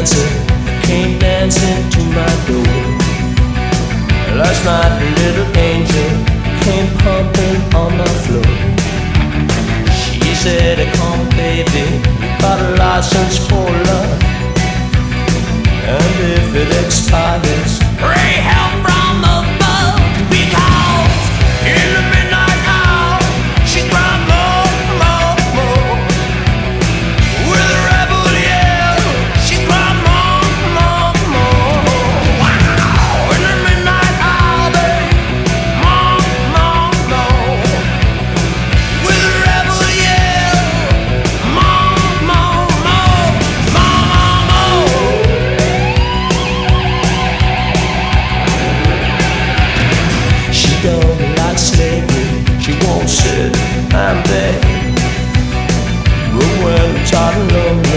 dancing, came dancing to my door. Last night, a little angel came pumping on the floor. She said, Come, baby, we got a license for love. And if it expires, pray help! low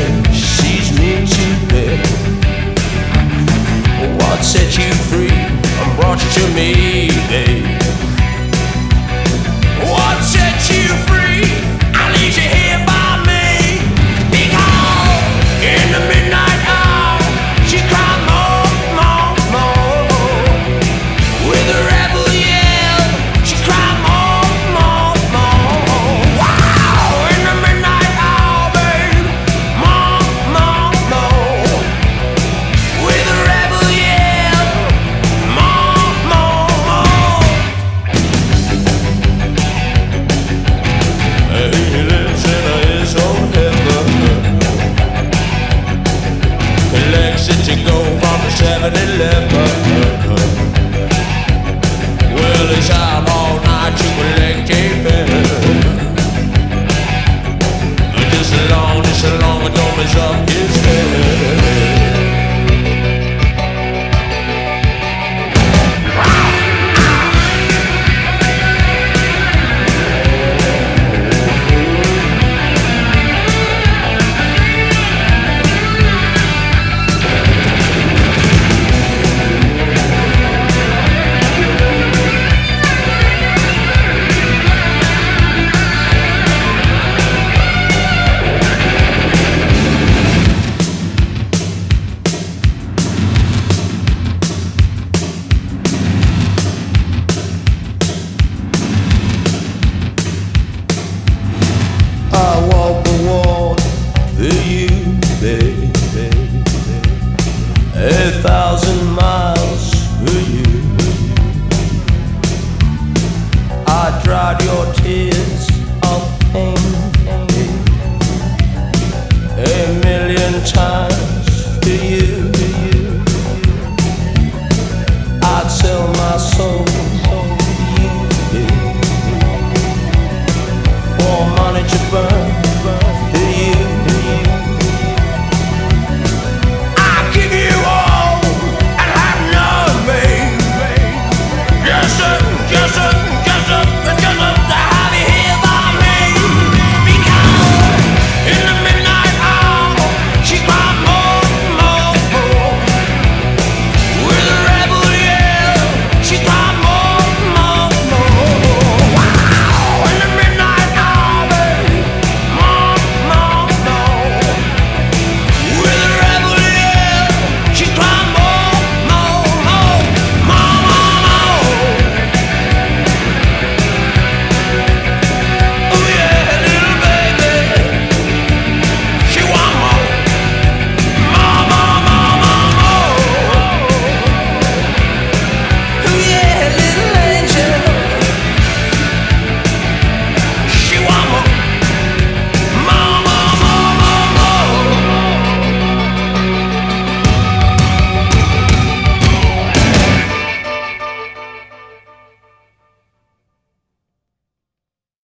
a thousand miles.